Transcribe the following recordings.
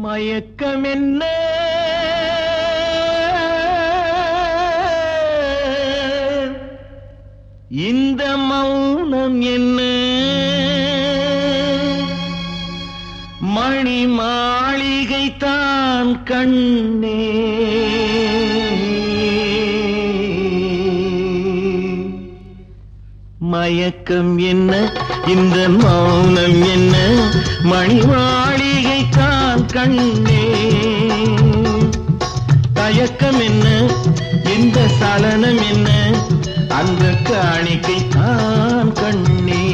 மயக்கம் என்ன இந்த மௌனம் என்ன? மணி மாளிகை தான் கண்ணே. மயக்கம் என்ன? இந்த மௌனம் என்ன? மணி மாளிகை தான் கண்ணே. தயக்கம் என்ன? இந்த சலனம் என்ன? அந்த காணிக்கை தான் கண்ணே.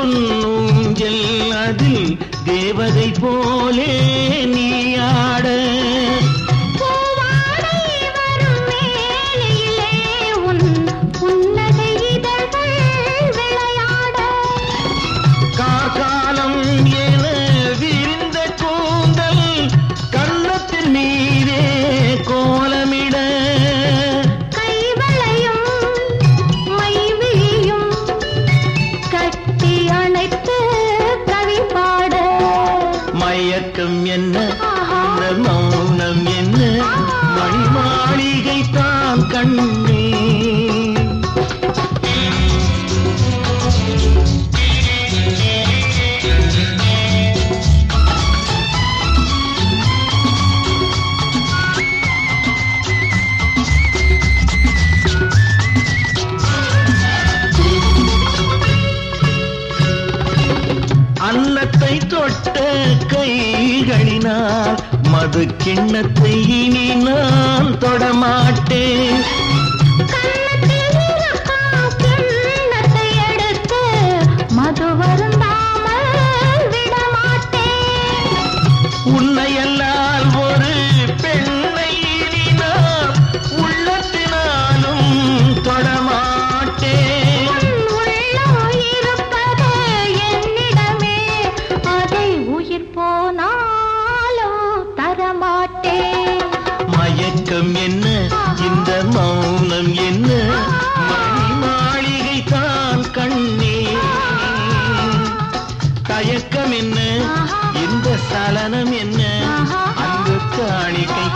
ஒரு அதில் தேவதை போலே மணி மாளிகை தான் கண்ணே. தொட்ட கைகளினால் மது கிண்ணத்தை இனி நான் தொடமாட்டேன் மயக்கம் என்ன? இந்த மௌனம் என்ன? மணி மாளிகை தான் கண்ணே. தயக்கம் என்ன? இந்த சலனம் என்ன? அங்கு காணிக்கை.